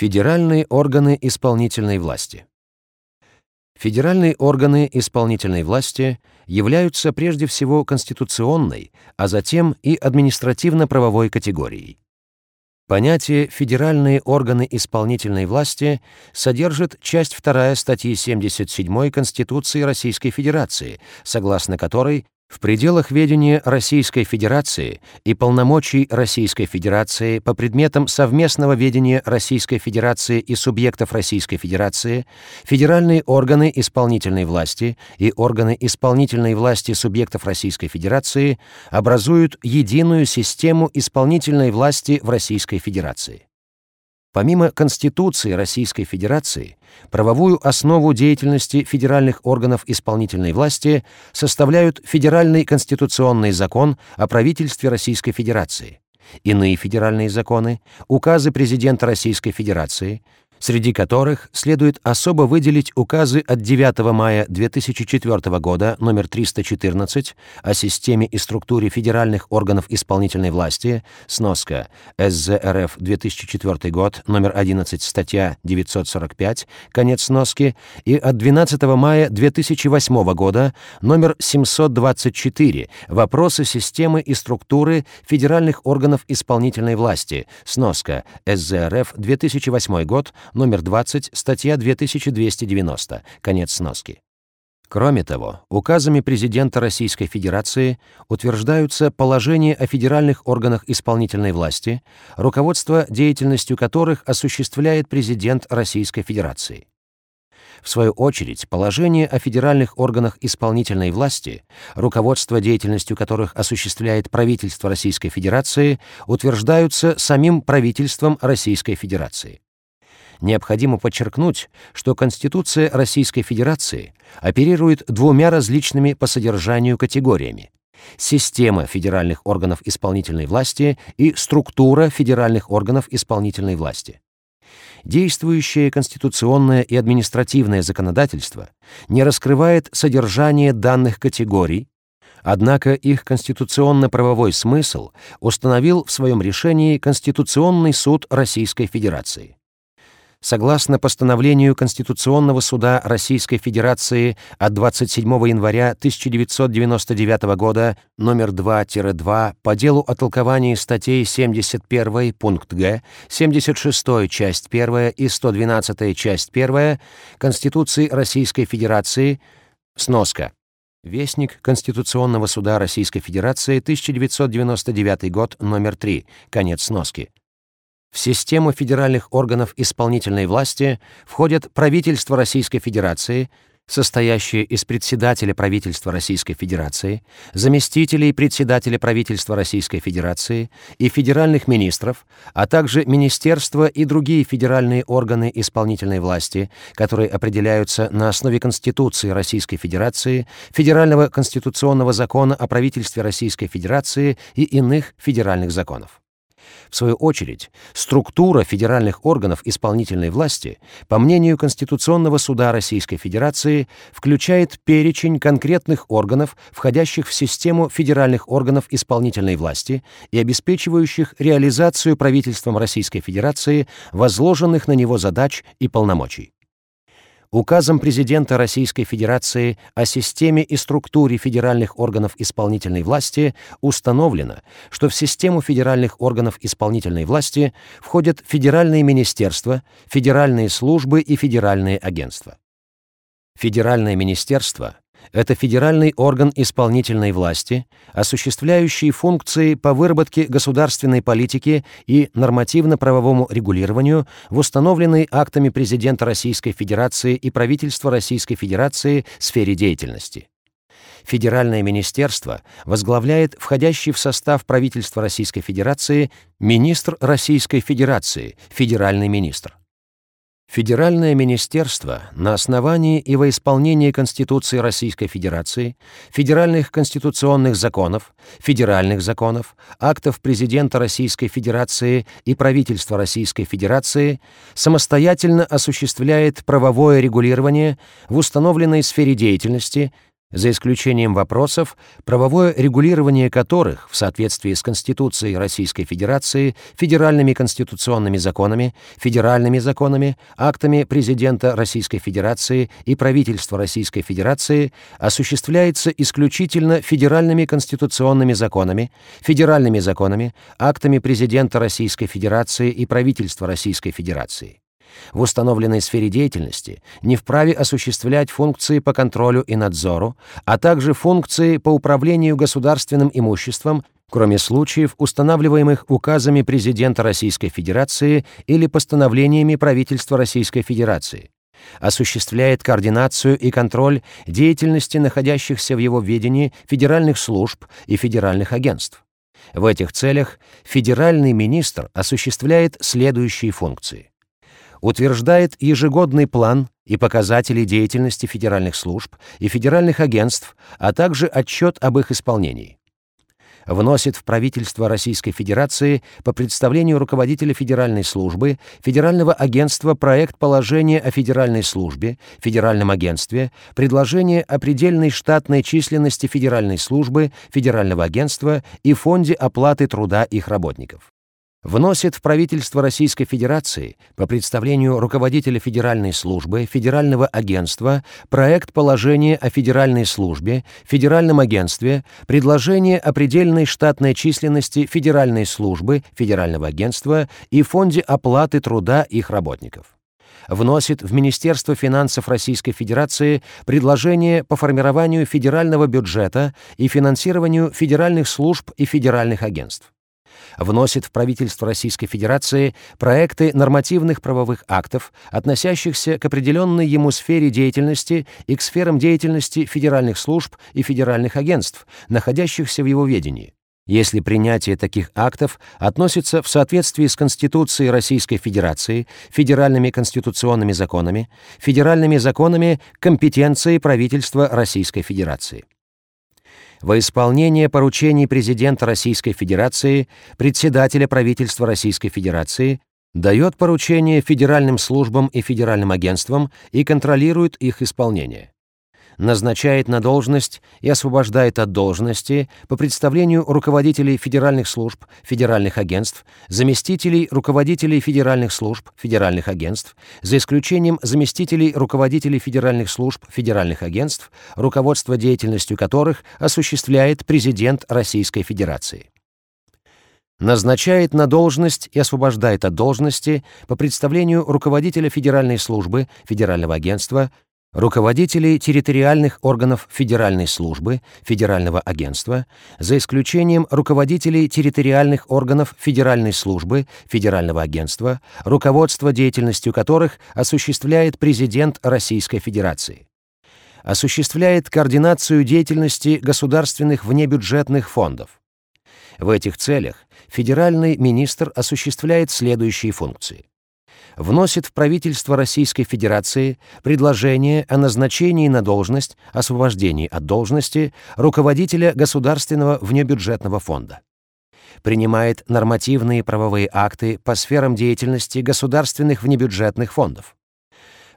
Федеральные органы исполнительной власти. Федеральные органы исполнительной власти являются прежде всего конституционной, а затем и административно-правовой категорией. Понятие «федеральные органы исполнительной власти» содержит часть 2 статьи 77 Конституции Российской Федерации, согласно которой в пределах ведения Российской Федерации и полномочий Российской Федерации по предметам совместного ведения Российской Федерации и субъектов Российской Федерации, федеральные органы исполнительной власти и органы исполнительной власти субъектов Российской Федерации образуют единую систему исполнительной власти в Российской Федерации. Помимо Конституции Российской Федерации, правовую основу деятельности федеральных органов исполнительной власти составляют Федеральный конституционный закон о правительстве Российской Федерации, иные федеральные законы, указы президента Российской Федерации, среди которых следует особо выделить указы от 9 мая 2004 года номер 314 о системе и структуре федеральных органов исполнительной власти, сноска СЗРФ 2004 год, номер 11, статья 945, конец сноски, и от 12 мая 2008 года номер 724 вопросы системы и структуры федеральных органов исполнительной власти, сноска СЗРФ 2008 год, номер 20, статья 2290, конец сноски. Кроме того, указами президента Российской Федерации утверждаются положения о федеральных органах исполнительной власти, руководство деятельностью которых осуществляет президент Российской Федерации. В свою очередь, положения о федеральных органах исполнительной власти, руководство деятельностью которых осуществляет правительство Российской Федерации, утверждаются самим правительством Российской Федерации необходимо подчеркнуть, что Конституция Российской Федерации оперирует двумя различными по содержанию категориями система федеральных органов исполнительной власти и структура федеральных органов исполнительной власти. Действующее конституционное и административное законодательство не раскрывает содержание данных категорий, однако их конституционно-правовой смысл установил в своем решении Конституционный суд Российской Федерации согласно постановлению Конституционного суда Российской Федерации от 27 января 1999 года номер 2-2 по делу о толковании статей 71 пункт Г, 76 часть 1 и 112 часть 1 Конституции Российской Федерации, сноска. Вестник Конституционного суда Российской Федерации, 1999 год, номер 3, конец сноски. В систему федеральных органов исполнительной власти входят правительство Российской Федерации, состоящее из председателя правительства Российской Федерации, заместителей председателя правительства Российской Федерации и федеральных министров, а также министерства и другие федеральные органы исполнительной власти, которые определяются на основе Конституции Российской Федерации, Федерального конституционного закона о правительстве Российской Федерации и иных федеральных законов. В свою очередь, структура федеральных органов исполнительной власти, по мнению Конституционного суда Российской Федерации, включает перечень конкретных органов, входящих в систему федеральных органов исполнительной власти и обеспечивающих реализацию правительством Российской Федерации возложенных на него задач и полномочий. Указом президента Российской Федерации о системе и структуре федеральных органов исполнительной власти установлено, что в систему федеральных органов исполнительной власти входят федеральные министерства, федеральные службы и федеральные агентства. Федеральное министерство это федеральный орган исполнительной власти, осуществляющий функции по выработке государственной политики и нормативно-правовому регулированию в установленной актами президента Российской Федерации и правительства Российской Федерации сфере деятельности. Федеральное министерство возглавляет входящий в состав правительства Российской Федерации министр Российской Федерации, федеральный министр. Федеральное министерство на основании и во исполнение Конституции Российской Федерации, федеральных конституционных законов, федеральных законов, актов президента Российской Федерации и правительства Российской Федерации самостоятельно осуществляет правовое регулирование в установленной сфере деятельности, за исключением вопросов, правовое регулирование которых в соответствии с Конституцией Российской Федерации, федеральными конституционными законами, федеральными законами, актами президента Российской Федерации и правительства Российской Федерации осуществляется исключительно федеральными конституционными законами, федеральными законами, актами президента Российской Федерации и правительства Российской Федерации в установленной сфере деятельности не вправе осуществлять функции по контролю и надзору, а также функции по управлению государственным имуществом, кроме случаев, устанавливаемых указами президента Российской Федерации или постановлениями правительства Российской Федерации осуществляет координацию и контроль деятельности находящихся в его ведении федеральных служб и федеральных агентств. В этих целях федеральный министр осуществляет следующие функции утверждает ежегодный план и показатели деятельности федеральных служб и федеральных агентств, а также отчет об их исполнении. Вносит в правительство Российской Федерации по представлению руководителя федеральной службы, федерального агентства проект положения о федеральной службе, федеральном агентстве, предложение о предельной штатной численности федеральной службы, федерального агентства и фонде оплаты труда их работников вносит в правительство Российской Федерации по представлению руководителя Федеральной службы, Федерального агентства проект положения о Федеральной службе, Федеральном агентстве, предложение о предельной штатной численности Федеральной службы, Федерального агентства и фонде оплаты труда их работников. Вносит в Министерство финансов Российской Федерации предложение по формированию федерального бюджета и финансированию федеральных служб и федеральных агентств вносит в правительство Российской Федерации проекты нормативных правовых актов, относящихся к определенной ему сфере деятельности и к сферам деятельности федеральных служб и федеральных агентств, находящихся в его ведении. Если принятие таких актов относится в соответствии с Конституцией Российской Федерации, федеральными конституционными законами, федеральными законами компетенции правительства Российской Федерации во исполнение поручений президента Российской Федерации, председателя правительства Российской Федерации, дает поручения федеральным службам и федеральным агентствам и контролирует их исполнение назначает на должность и освобождает от должности по представлению руководителей федеральных служб, федеральных агентств, заместителей руководителей федеральных служб, федеральных агентств, за исключением заместителей руководителей федеральных служб, федеральных агентств, руководство деятельностью которых осуществляет президент Российской Федерации. Назначает на должность и освобождает от должности по представлению руководителя федеральной службы, федерального агентства, руководителей территориальных органов Федеральной службы, Федерального агентства, за исключением руководителей территориальных органов Федеральной службы, Федерального агентства, руководство деятельностью которых осуществляет президент Российской Федерации. Осуществляет координацию деятельности государственных внебюджетных фондов. В этих целях федеральный министр осуществляет следующие функции вносит в правительство Российской Федерации предложение о назначении на должность, освобождении от должности руководителя Государственного внебюджетного фонда. Принимает нормативные правовые акты по сферам деятельности государственных внебюджетных фондов.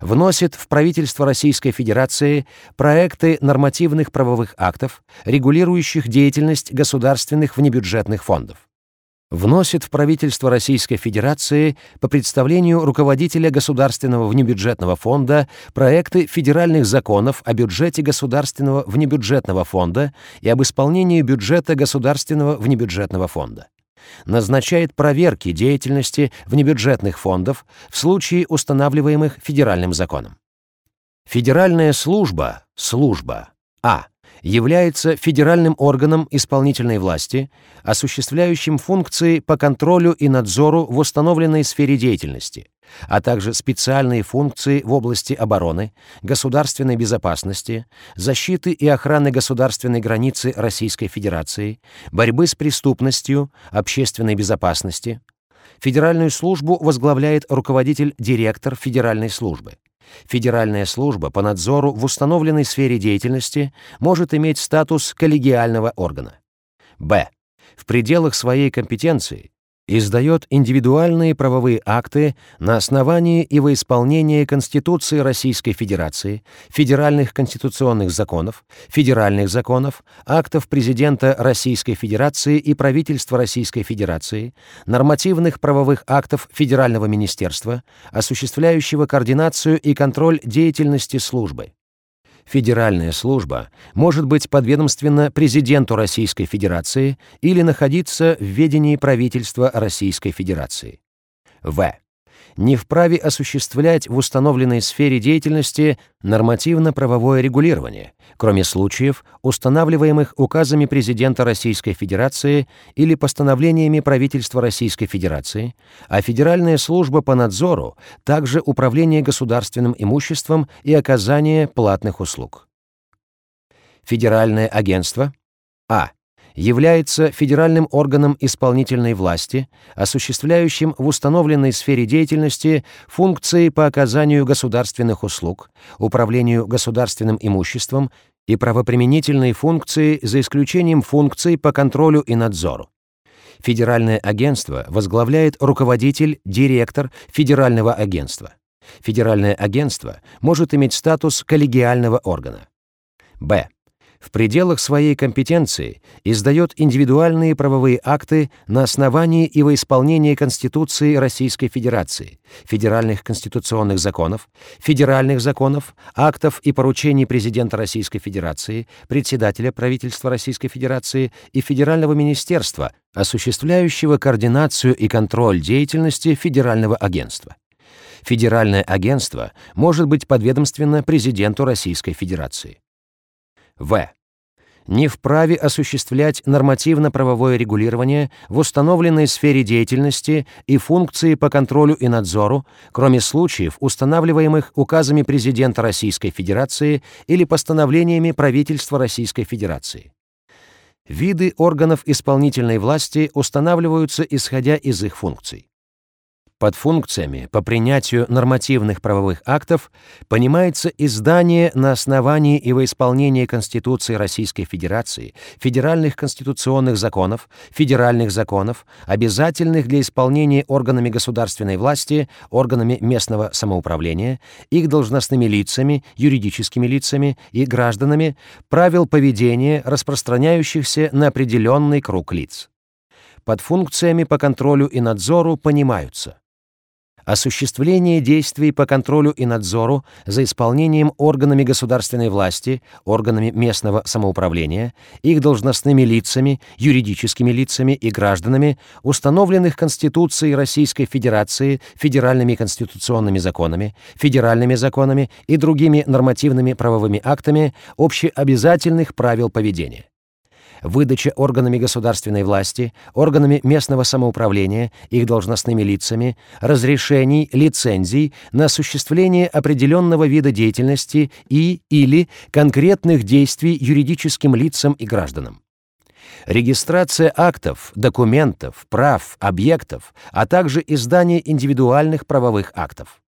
Вносит в правительство Российской Федерации проекты нормативных правовых актов, регулирующих деятельность государственных внебюджетных фондов вносит в правительство Российской Федерации по представлению руководителя Государственного внебюджетного фонда проекты федеральных законов о бюджете Государственного внебюджетного фонда и об исполнении бюджета Государственного внебюджетного фонда назначает проверки деятельности внебюджетных фондов в случае, устанавливаемых федеральным законом. Федеральная служба, служба А является федеральным органом исполнительной власти, осуществляющим функции по контролю и надзору в установленной сфере деятельности, а также специальные функции в области обороны, государственной безопасности, защиты и охраны государственной границы Российской Федерации, борьбы с преступностью, общественной безопасности. Федеральную службу возглавляет руководитель-директор Федеральной службы. Федеральная служба по надзору в установленной сфере деятельности может иметь статус коллегиального органа. Б. В пределах своей компетенции издает индивидуальные правовые акты на основании и во исполнение Конституции Российской Федерации, федеральных конституционных законов, федеральных законов, актов президента Российской Федерации и правительства Российской Федерации, нормативных правовых актов Федерального министерства, осуществляющего координацию и контроль деятельности службы. Федеральная служба может быть подведомственна президенту Российской Федерации или находиться в ведении правительства Российской Федерации. В не вправе осуществлять в установленной сфере деятельности нормативно-правовое регулирование, кроме случаев, устанавливаемых указами президента Российской Федерации или постановлениями правительства Российской Федерации, а Федеральная служба по надзору также управление государственным имуществом и оказание платных услуг. Федеральное агентство А является федеральным органом исполнительной власти, осуществляющим в установленной сфере деятельности функции по оказанию государственных услуг, управлению государственным имуществом и правоприменительные функции за исключением функций по контролю и надзору. Федеральное агентство возглавляет руководитель, директор федерального агентства. Федеральное агентство может иметь статус коллегиального органа. Б в пределах своей компетенции издает индивидуальные правовые акты на основании и во исполнение Конституции Российской Федерации, федеральных конституционных законов, федеральных законов, актов и поручений президента Российской Федерации, председателя правительства Российской Федерации и Федерального министерства, осуществляющего координацию и контроль деятельности Федерального агентства. Федеральное агентство может быть подведомственно президенту Российской Федерации. В. Не вправе осуществлять нормативно-правовое регулирование в установленной сфере деятельности и функции по контролю и надзору, кроме случаев, устанавливаемых указами президента Российской Федерации или постановлениями правительства Российской Федерации. Виды органов исполнительной власти устанавливаются исходя из их функций. Под функциями по принятию нормативных правовых актов понимается издание на основании и во исполнение Конституции Российской Федерации, федеральных конституционных законов, федеральных законов, обязательных для исполнения органами государственной власти, органами местного самоуправления, их должностными лицами, юридическими лицами и гражданами, правил поведения, распространяющихся на определенный круг лиц. Под функциями по контролю и надзору понимаются осуществление действий по контролю и надзору за исполнением органами государственной власти, органами местного самоуправления, их должностными лицами, юридическими лицами и гражданами, установленных Конституцией Российской Федерации, федеральными конституционными законами, федеральными законами и другими нормативными правовыми актами общеобязательных правил поведения выдача органами государственной власти, органами местного самоуправления, их должностными лицами, разрешений, лицензий на осуществление определенного вида деятельности и или конкретных действий юридическим лицам и гражданам. Регистрация актов, документов, прав, объектов, а также издание индивидуальных правовых актов.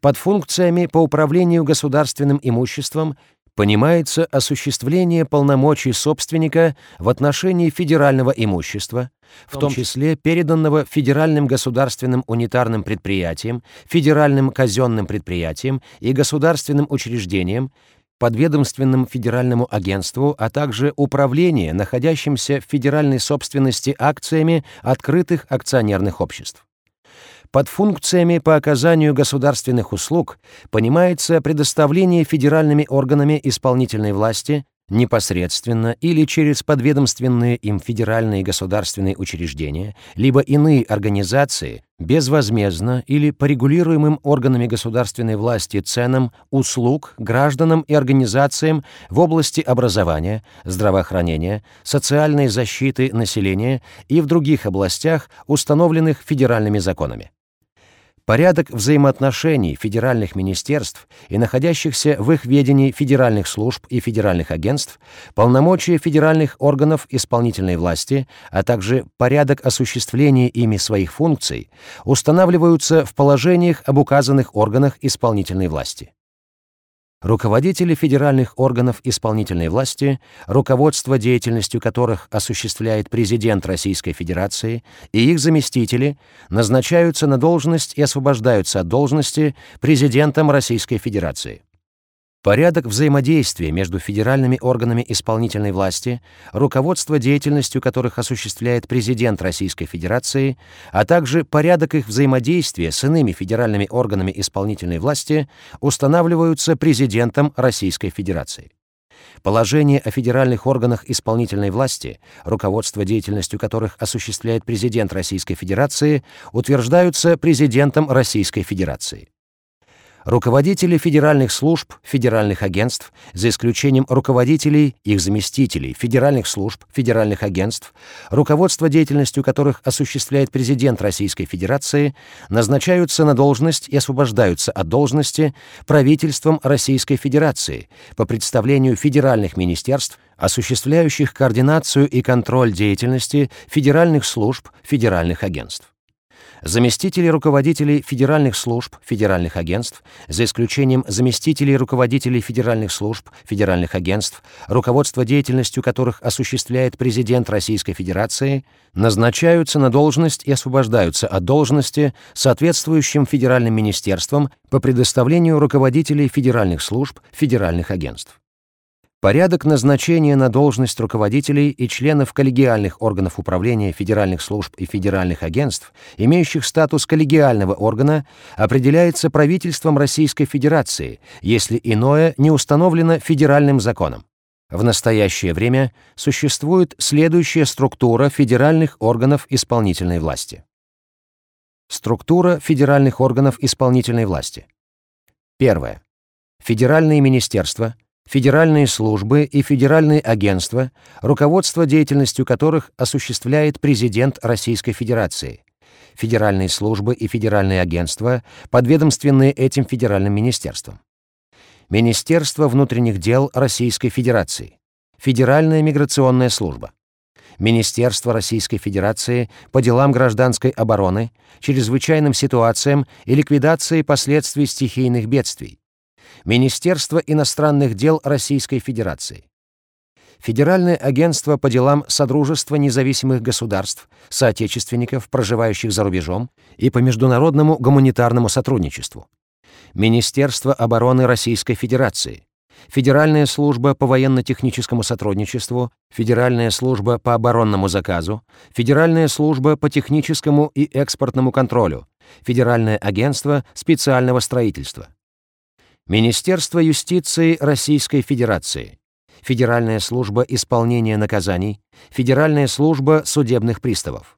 Под функциями по управлению государственным имуществом понимается осуществление полномочий собственника в отношении федерального имущества, в том числе переданного федеральным государственным унитарным предприятиям, федеральным казенным предприятиям и государственным учреждениям, подведомственным федеральному агентству, а также управление находящимся в федеральной собственности акциями открытых акционерных обществ. Под функциями по оказанию государственных услуг понимается предоставление федеральными органами исполнительной власти непосредственно или через подведомственные им федеральные государственные учреждения, либо иные организации, безвозмездно или по регулируемым органами государственной власти ценам услуг гражданам и организациям в области образования, здравоохранения, социальной защиты населения и в других областях, установленных федеральными законами. Порядок взаимоотношений федеральных министерств и находящихся в их ведении федеральных служб и федеральных агентств, полномочия федеральных органов исполнительной власти, а также порядок осуществления ими своих функций устанавливаются в положениях об указанных органах исполнительной власти. Руководители федеральных органов исполнительной власти, руководство деятельностью которых осуществляет президент Российской Федерации и их заместители, назначаются на должность и освобождаются от должности президентом Российской Федерации. Порядок взаимодействия между федеральными органами исполнительной власти, руководство деятельностью которых осуществляет президент Российской Федерации, а также порядок их взаимодействия с иными федеральными органами исполнительной власти устанавливаются президентом Российской Федерации. Положение о федеральных органах исполнительной власти, руководство деятельностью которых осуществляет президент Российской Федерации, утверждаются президентом Российской Федерации. Руководители федеральных служб, федеральных агентств, за исключением руководителей, их заместителей, федеральных служб, федеральных агентств, руководство деятельностью которых осуществляет президент Российской Федерации, назначаются на должность и освобождаются от должности правительством Российской Федерации по представлению федеральных министерств, осуществляющих координацию и контроль деятельности федеральных служб, федеральных агентств заместители руководителей федеральных служб, федеральных агентств, за исключением заместителей руководителей федеральных служб, федеральных агентств, руководство деятельностью которых осуществляет президент Российской Федерации, назначаются на должность и освобождаются от должности соответствующим федеральным министерством по предоставлению руководителей федеральных служб, федеральных агентств. Порядок назначения на должность руководителей и членов коллегиальных органов управления федеральных служб и федеральных агентств, имеющих статус коллегиального органа, определяется правительством Российской Федерации, если иное не установлено федеральным законом. В настоящее время существует следующая структура федеральных органов исполнительной власти. Структура федеральных органов исполнительной власти. Первое. Федеральные министерства – федеральные службы и федеральные агентства, руководство деятельностью которых осуществляет президент Российской Федерации, федеральные службы и федеральные агентства, подведомственные этим федеральным министерствам. Министерство внутренних дел Российской Федерации, Федеральная миграционная служба, Министерство Российской Федерации по делам гражданской обороны, чрезвычайным ситуациям и ликвидации последствий стихийных бедствий, Министерство иностранных дел Российской Федерации. Федеральное агентство по делам Содружества независимых государств, соотечественников, проживающих за рубежом, и по международному гуманитарному сотрудничеству. Министерство обороны Российской Федерации. Федеральная служба по военно-техническому сотрудничеству, Федеральная служба по оборонному заказу, Федеральная служба по техническому и экспортному контролю, Федеральное агентство специального строительства. Министерство юстиции Российской Федерации, Федеральная служба исполнения наказаний, Федеральная служба судебных приставов.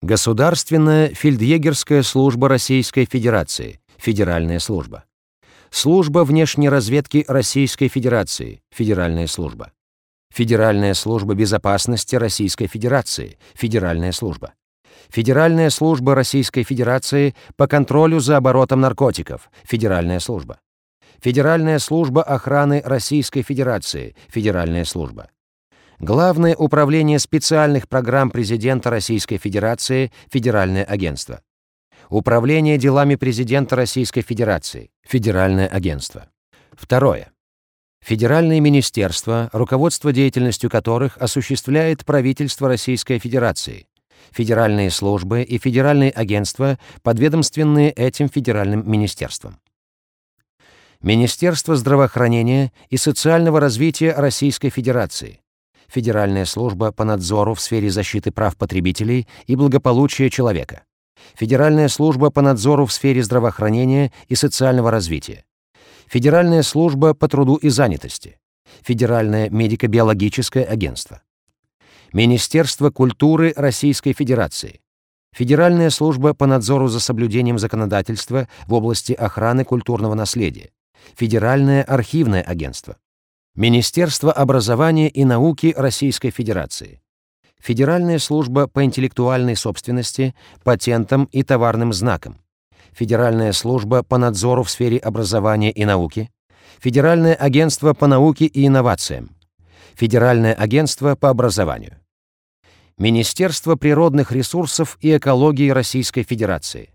Государственная фельдъегерская служба Российской Федерации, Федеральная служба. Служба внешней разведки Российской Федерации, Федеральная служба. Федеральная служба безопасности Российской Федерации, Федеральная служба. Федеральная служба Российской Федерации по контролю за оборотом наркотиков, Федеральная служба. Федеральная служба охраны Российской Федерации, Федеральная служба. Главное управление специальных программ президента Российской Федерации, Федеральное агентство. Управление делами президента Российской Федерации, Федеральное агентство. Второе. Федеральные министерства, руководство деятельностью которых осуществляет правительство Российской Федерации, федеральные службы и федеральные агентства, подведомственные этим федеральным министерствам. Министерство здравоохранения и социального развития Российской Федерации, Федеральная служба по надзору в сфере защиты прав потребителей и благополучия человека, Федеральная служба по надзору в сфере здравоохранения и социального развития, Федеральная служба по труду и занятости, Федеральное медико-биологическое агентство, Министерство культуры Российской Федерации, Федеральная служба по надзору за соблюдением законодательства в области охраны культурного наследия, Федеральное архивное агентство, Министерство образования и науки Российской Федерации, Федеральная служба по интеллектуальной собственности, патентам и товарным знакам, Федеральная служба по надзору в сфере образования и науки, Федеральное агентство по науке и инновациям, Федеральное агентство по образованию, Министерство природных ресурсов и экологии Российской Федерации,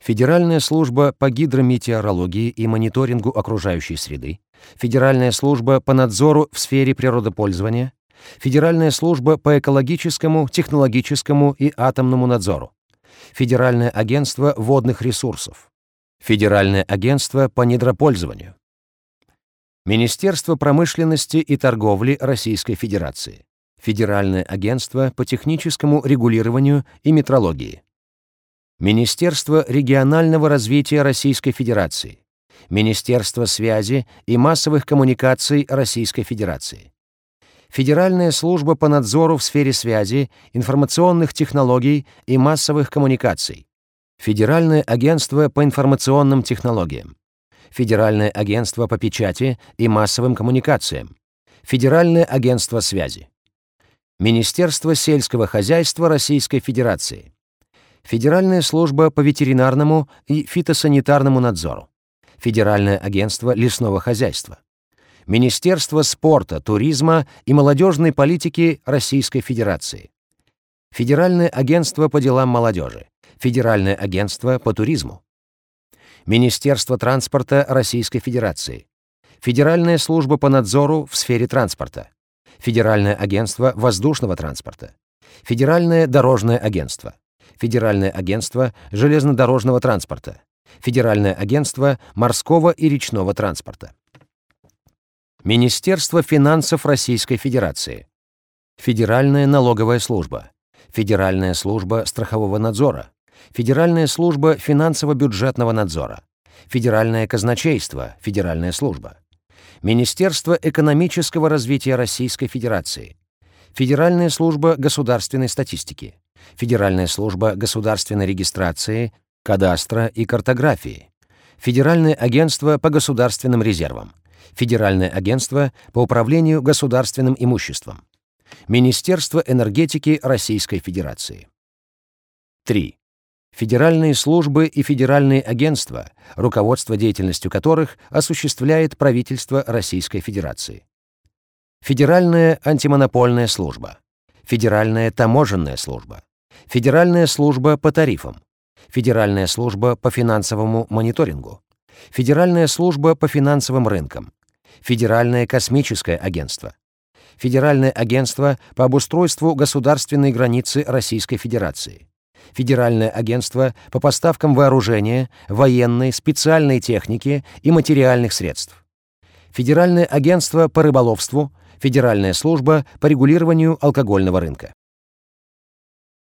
Федеральная служба по гидрометеорологии и мониторингу окружающей среды, Федеральная служба по надзору в сфере природопользования, Федеральная служба по экологическому, технологическому и атомному надзору, Федеральное агентство водных ресурсов, Федеральное агентство по недропользованию, Министерство промышленности и торговли Российской Федерации, Федеральное агентство по техническому регулированию и метрологии, Министерство регионального развития Российской Федерации, Министерство связи и массовых коммуникаций Российской Федерации, Федеральная служба по надзору в сфере связи, информационных технологий и массовых коммуникаций, Федеральное агентство по информационным технологиям, Федеральное агентство по печати и массовым коммуникациям, Федеральное агентство связи, Министерство сельского хозяйства Российской Федерации, Федеральная служба по ветеринарному и фитосанитарному надзору, Федеральное агентство лесного хозяйства, Министерство спорта, туризма и молодежной политики Российской Федерации, Федеральное агентство по делам молодежи, Федеральное агентство по туризму, Министерство транспорта Российской Федерации, Федеральная служба по надзору в сфере транспорта, Федеральное агентство воздушного транспорта, Федеральное дорожное агентство, Федеральное агентство железнодорожного транспорта, Федеральное агентство морского и речного транспорта. Министерство финансов Российской Федерации, Федеральная налоговая служба, Федеральная служба страхового надзора, Федеральная служба финансово-бюджетного надзора, Федеральное казначейство, Федеральная служба, Министерство экономического развития Российской Федерации, Федеральная служба государственной статистики, Федеральная служба государственной регистрации, кадастра и картографии, Федеральное агентство по государственным резервам, Федеральное агентство по управлению государственным имуществом, Министерство энергетики Российской Федерации. 3. Федеральные службы и федеральные агентства, руководство деятельностью которых осуществляет правительство Российской Федерации. Федеральная антимонопольная служба, Федеральная таможенная служба, Федеральная служба по тарифам, Федеральная служба по финансовому мониторингу, Федеральная служба по финансовым рынкам, Федеральное космическое агентство, Федеральное агентство по обустройству государственной границы Российской Федерации, Федеральное агентство по поставкам вооружения, военной, специальной техники и материальных средств, Федеральное агентство по рыболовству, Федеральная служба по регулированию алкогольного рынка.